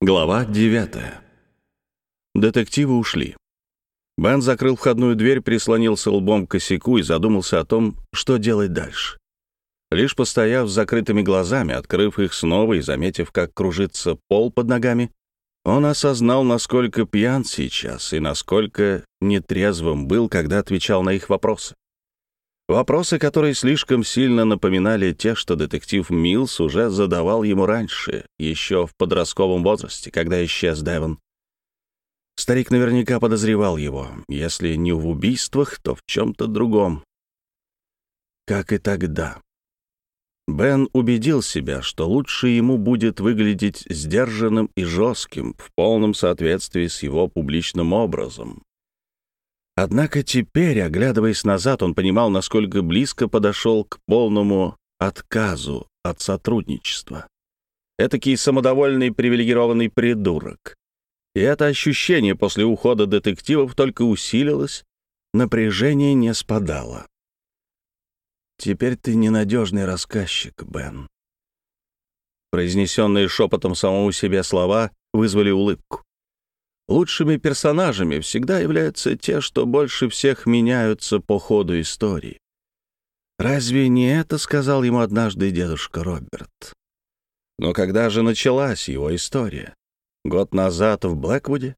Глава 9. Детективы ушли. Бен закрыл входную дверь, прислонился лбом к косяку и задумался о том, что делать дальше. Лишь постояв с закрытыми глазами, открыв их снова и заметив, как кружится пол под ногами, он осознал, насколько пьян сейчас и насколько нетрезвым был, когда отвечал на их вопросы. Вопросы, которые слишком сильно напоминали те, что детектив Милс уже задавал ему раньше, еще в подростковом возрасте, когда исчез Девон. Старик наверняка подозревал его, если не в убийствах, то в чем-то другом. Как и тогда. Бен убедил себя, что лучше ему будет выглядеть сдержанным и жестким, в полном соответствии с его публичным образом, Однако теперь, оглядываясь назад, он понимал, насколько близко подошел к полному отказу от сотрудничества. Этакий самодовольный привилегированный придурок. И это ощущение после ухода детективов только усилилось, напряжение не спадало. «Теперь ты ненадежный рассказчик, Бен». Произнесенные шепотом самому себе слова вызвали улыбку. Лучшими персонажами всегда являются те, что больше всех меняются по ходу истории. Разве не это сказал ему однажды дедушка Роберт? Но когда же началась его история? Год назад в Блэквуде?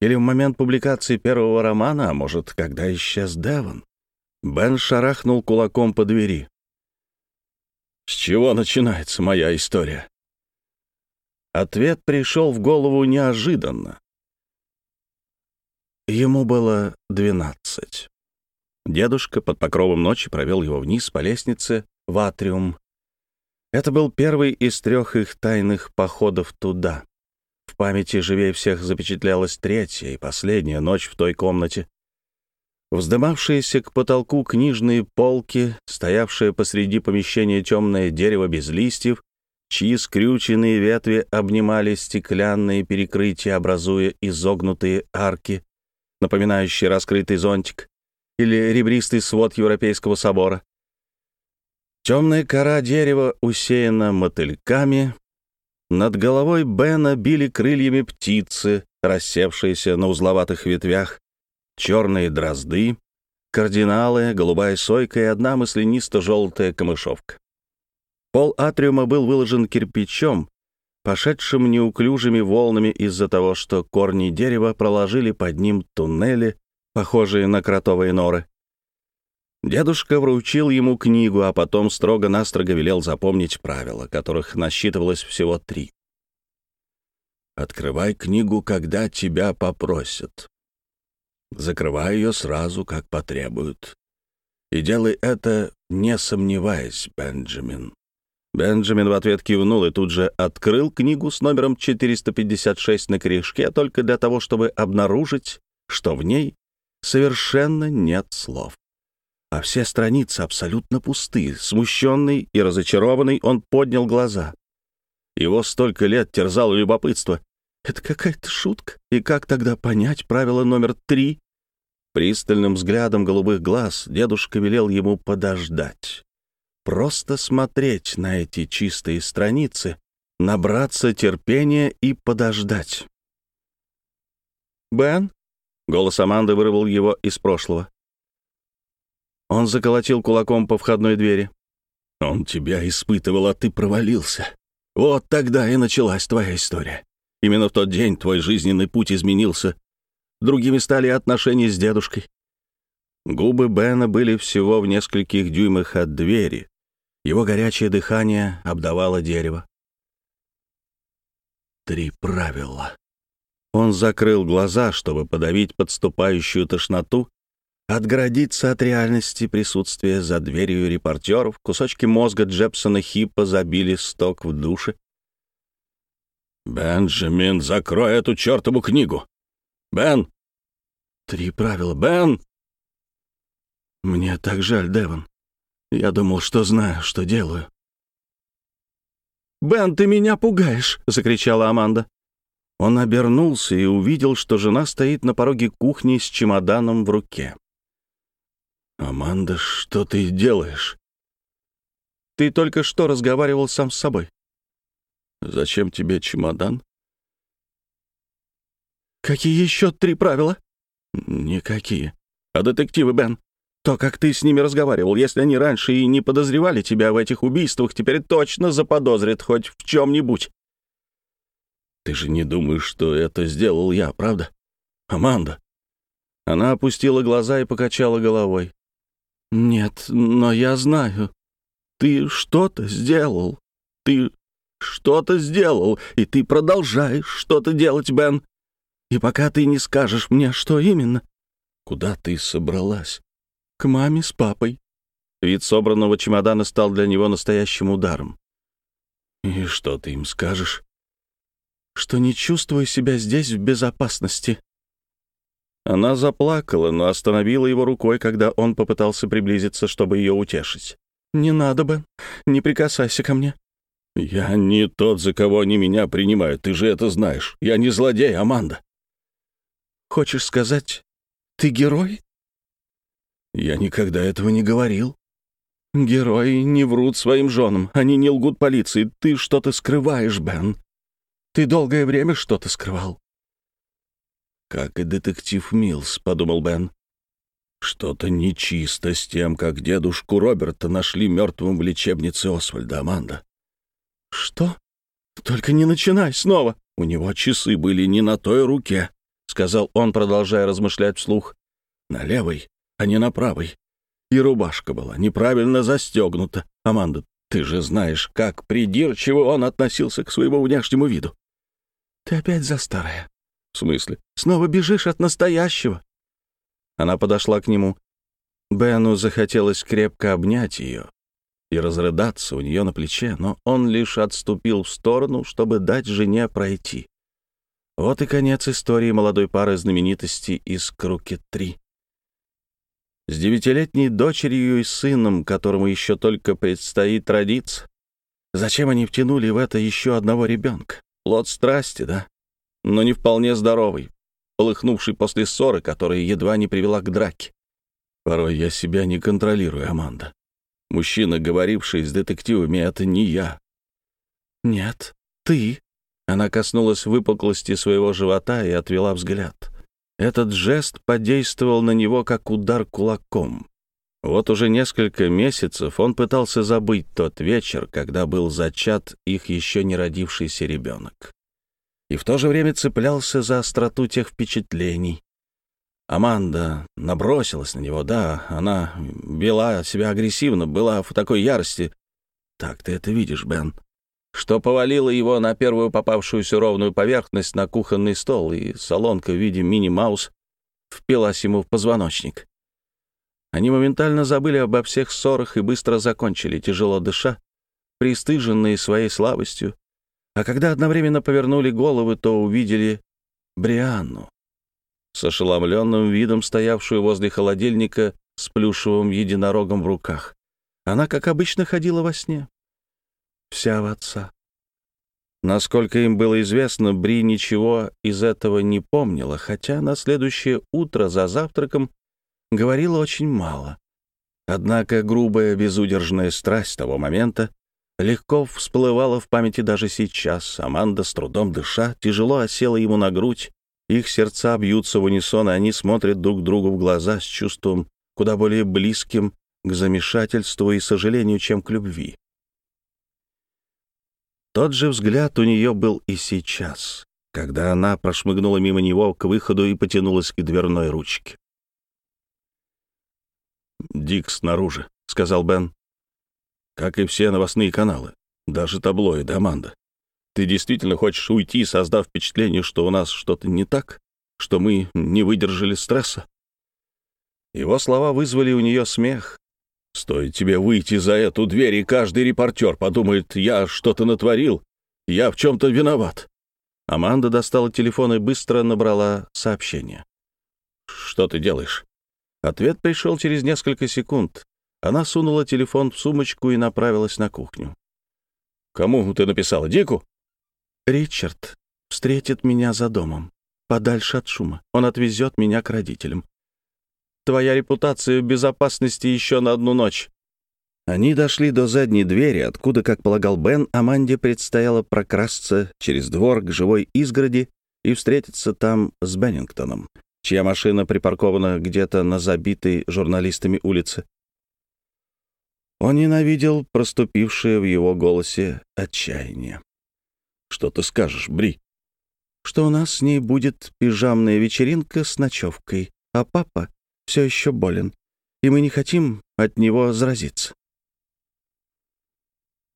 Или в момент публикации первого романа, а может, когда исчез Девон? Бен шарахнул кулаком по двери. «С чего начинается моя история?» Ответ пришел в голову неожиданно. Ему было двенадцать. Дедушка под покровом ночи провел его вниз по лестнице в атриум. Это был первый из трех их тайных походов туда. В памяти живее всех запечатлялась третья и последняя ночь в той комнате. Вздымавшиеся к потолку книжные полки, стоявшее посреди помещения темное дерево без листьев, чьи скрюченные ветви обнимали стеклянные перекрытия, образуя изогнутые арки, напоминающий раскрытый зонтик, или ребристый свод Европейского собора. Темная кора дерева усеяна мотыльками. Над головой Бена били крыльями птицы, рассевшиеся на узловатых ветвях, черные дрозды, кардиналы, голубая сойка и одна маслянисто-желтая камышовка. Пол атриума был выложен кирпичом, пошедшим неуклюжими волнами из-за того, что корни дерева проложили под ним туннели, похожие на кротовые норы. Дедушка вручил ему книгу, а потом строго-настрого велел запомнить правила, которых насчитывалось всего три. «Открывай книгу, когда тебя попросят. Закрывай ее сразу, как потребуют. И делай это, не сомневаясь, Бенджамин. Бенджамин в ответ кивнул и тут же открыл книгу с номером 456 на корешке только для того, чтобы обнаружить, что в ней совершенно нет слов. А все страницы абсолютно пусты. Смущенный и разочарованный, он поднял глаза. Его столько лет терзало любопытство. Это какая-то шутка. И как тогда понять правило номер три? Пристальным взглядом голубых глаз дедушка велел ему подождать. Просто смотреть на эти чистые страницы, набраться терпения и подождать. «Бен?» — голос Аманды вырвал его из прошлого. Он заколотил кулаком по входной двери. «Он тебя испытывал, а ты провалился. Вот тогда и началась твоя история. Именно в тот день твой жизненный путь изменился. Другими стали отношения с дедушкой. Губы Бена были всего в нескольких дюймах от двери, его горячее дыхание обдавало дерево. Три правила. Он закрыл глаза, чтобы подавить подступающую тошноту, отгородиться от реальности присутствия за дверью репортеров, кусочки мозга Джепсона Хиппа забили сток в душе. «Бенджамин, закрой эту чертову книгу! Бен!» «Три правила. Бен!» «Мне так жаль, Девон. Я думал, что знаю, что делаю. «Бен, ты меня пугаешь!» — закричала Аманда. Он обернулся и увидел, что жена стоит на пороге кухни с чемоданом в руке. «Аманда, что ты делаешь?» «Ты только что разговаривал сам с собой». «Зачем тебе чемодан?» «Какие еще три правила?» «Никакие». «А детективы, Бен? То, как ты с ними разговаривал, если они раньше и не подозревали тебя в этих убийствах, теперь точно заподозрят хоть в чем-нибудь». «Ты же не думаешь, что это сделал я, правда? Аманда?» Она опустила глаза и покачала головой. «Нет, но я знаю. Ты что-то сделал. Ты что-то сделал, и ты продолжаешь что-то делать, Бен. И пока ты не скажешь мне, что именно...» «Куда ты собралась?» «К маме с папой». Вид собранного чемодана стал для него настоящим ударом. «И что ты им скажешь?» «Что не чувствую себя здесь в безопасности». Она заплакала, но остановила его рукой, когда он попытался приблизиться, чтобы ее утешить. «Не надо, Бен, не прикасайся ко мне». «Я не тот, за кого они меня принимают, ты же это знаешь. Я не злодей, Аманда». «Хочешь сказать, ты герой?» «Я никогда этого не говорил». «Герои не врут своим женам, они не лгут полиции. Ты что-то скрываешь, Бен. Ты долгое время что-то скрывал». «Как и детектив Милс», — подумал Бен. «Что-то нечисто с тем, как дедушку Роберта нашли мертвым в лечебнице Освальда, Аманда». «Что? Только не начинай снова!» «У него часы были не на той руке», — сказал он, продолжая размышлять вслух. «На левой, а не на правой. И рубашка была неправильно застегнута. Аманда, ты же знаешь, как придирчиво он относился к своему внешнему виду». «Ты опять за старое», «В смысле?» «Снова бежишь от настоящего». Она подошла к нему. Бену захотелось крепко обнять ее и разрыдаться у нее на плече, но он лишь отступил в сторону, чтобы дать жене пройти. Вот и конец истории молодой пары знаменитостей из Крукет-3. С девятилетней дочерью и сыном, которому еще только предстоит родиться. Зачем они втянули в это еще одного ребенка? Плод страсти, да? но не вполне здоровый, полыхнувший после ссоры, которая едва не привела к драке. Порой я себя не контролирую, Аманда. Мужчина, говоривший с детективами, это не я. Нет, ты. Она коснулась выпуклости своего живота и отвела взгляд. Этот жест подействовал на него, как удар кулаком. Вот уже несколько месяцев он пытался забыть тот вечер, когда был зачат их еще не родившийся ребенок и в то же время цеплялся за остроту тех впечатлений. Аманда набросилась на него, да, она вела себя агрессивно, была в такой ярости. Так ты это видишь, Бен. Что повалило его на первую попавшуюся ровную поверхность на кухонный стол, и солонка в виде мини-маус впилась ему в позвоночник. Они моментально забыли обо всех ссорах и быстро закончили, тяжело дыша, пристыженные своей слабостью, а когда одновременно повернули головы, то увидели Брианну с ошеломленным видом, стоявшую возле холодильника с плюшевым единорогом в руках. Она, как обычно, ходила во сне. Вся в отца. Насколько им было известно, Бри ничего из этого не помнила, хотя на следующее утро за завтраком говорила очень мало. Однако грубая безудержная страсть того момента легко всплывала в памяти даже сейчас. Аманда, с трудом дыша, тяжело осела ему на грудь. Их сердца бьются в унисон, и они смотрят друг другу в глаза с чувством куда более близким к замешательству и сожалению, чем к любви. Тот же взгляд у нее был и сейчас, когда она прошмыгнула мимо него к выходу и потянулась к дверной ручке. «Дик снаружи», — сказал Бен как и все новостные каналы, даже таблоиды, Аманда. Ты действительно хочешь уйти, создав впечатление, что у нас что-то не так, что мы не выдержали стресса?» Его слова вызвали у нее смех. «Стоит тебе выйти за эту дверь, и каждый репортер подумает, я что-то натворил, я в чем-то виноват». Аманда достала телефон и быстро набрала сообщение. «Что ты делаешь?» Ответ пришел через несколько секунд. Она сунула телефон в сумочку и направилась на кухню. «Кому ты написала? Дику?» «Ричард встретит меня за домом, подальше от шума. Он отвезет меня к родителям. Твоя репутация в безопасности еще на одну ночь». Они дошли до задней двери, откуда, как полагал Бен, Аманде предстояло прокрасться через двор к живой изгороди и встретиться там с Беннингтоном, чья машина припаркована где-то на забитой журналистами улице. Он ненавидел проступившее в его голосе отчаяние. «Что ты скажешь, Бри?» «Что у нас с ней будет пижамная вечеринка с ночевкой, а папа все еще болен, и мы не хотим от него заразиться».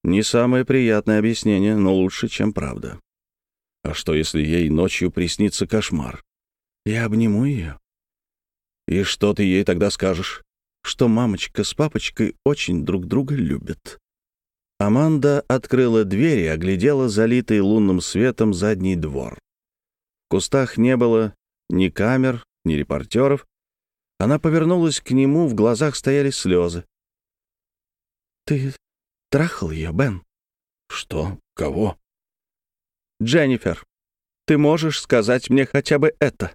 Не самое приятное объяснение, но лучше, чем правда. А что, если ей ночью приснится кошмар? Я обниму ее. И что ты ей тогда скажешь? Что мамочка с папочкой очень друг друга любят. Аманда открыла дверь и оглядела залитый лунным светом задний двор. В кустах не было ни камер, ни репортеров. Она повернулась к нему, в глазах стояли слезы. «Ты трахал ее, Бен?» «Что? Кого?» «Дженнифер. Ты можешь сказать мне хотя бы это?»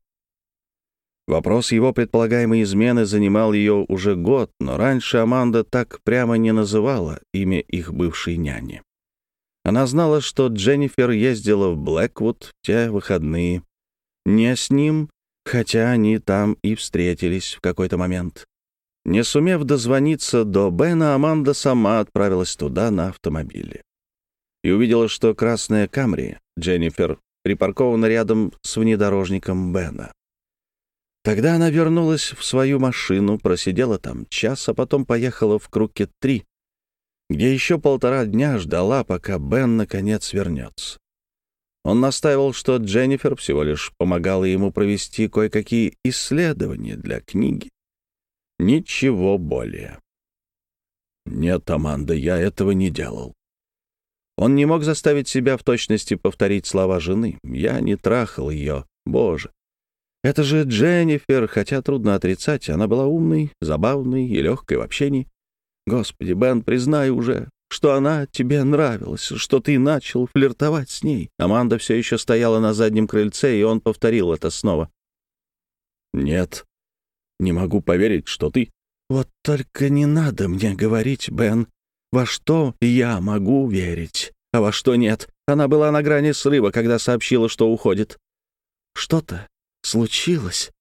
Вопрос его предполагаемой измены занимал ее уже год, но раньше Аманда так прямо не называла имя их бывшей няни. Она знала, что Дженнифер ездила в Блэквуд в те выходные. Не с ним, хотя они там и встретились в какой-то момент. Не сумев дозвониться до Бена, Аманда сама отправилась туда на автомобиле. И увидела, что красная Камри, Дженнифер, припаркована рядом с внедорожником Бена. Тогда она вернулась в свою машину, просидела там час, а потом поехала в Крукет-3, где еще полтора дня ждала, пока Бен наконец вернется. Он настаивал, что Дженнифер всего лишь помогала ему провести кое-какие исследования для книги. Ничего более. «Нет, Аманда, я этого не делал». Он не мог заставить себя в точности повторить слова жены. «Я не трахал ее, боже». Это же Дженнифер, хотя трудно отрицать, она была умной, забавной и легкой в общении. Господи, Бен, признай уже, что она тебе нравилась, что ты начал флиртовать с ней. Аманда все еще стояла на заднем крыльце, и он повторил это снова. «Нет, не могу поверить, что ты...» «Вот только не надо мне говорить, Бен, во что я могу верить, а во что нет. Она была на грани срыва, когда сообщила, что уходит. Что-то случилось».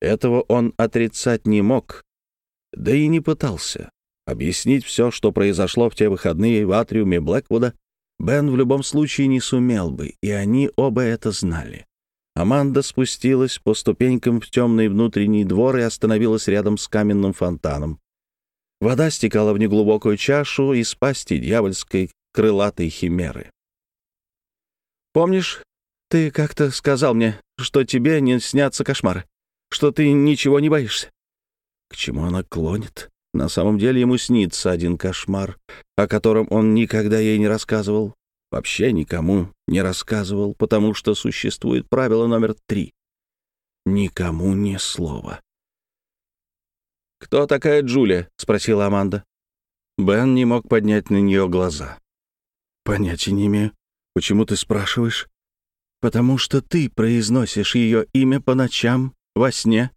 Этого он отрицать не мог, да и не пытался. Объяснить все, что произошло в те выходные в атриуме Блэквуда, Бен в любом случае не сумел бы, и они оба это знали. Аманда спустилась по ступенькам в темный внутренний двор и остановилась рядом с каменным фонтаном. Вода стекала в неглубокую чашу из пасти дьявольской крылатой химеры. «Помнишь, ты как-то сказал мне, что тебе не снятся кошмары, что ты ничего не боишься?» К чему она клонит? На самом деле ему снится один кошмар, о котором он никогда ей не рассказывал вообще никому не рассказывал, потому что существует правило номер три. Никому ни слова. «Кто такая Джулия?» — спросила Аманда. Бен не мог поднять на нее глаза. «Понятия не имею. Почему ты спрашиваешь?» «Потому что ты произносишь ее имя по ночам, во сне».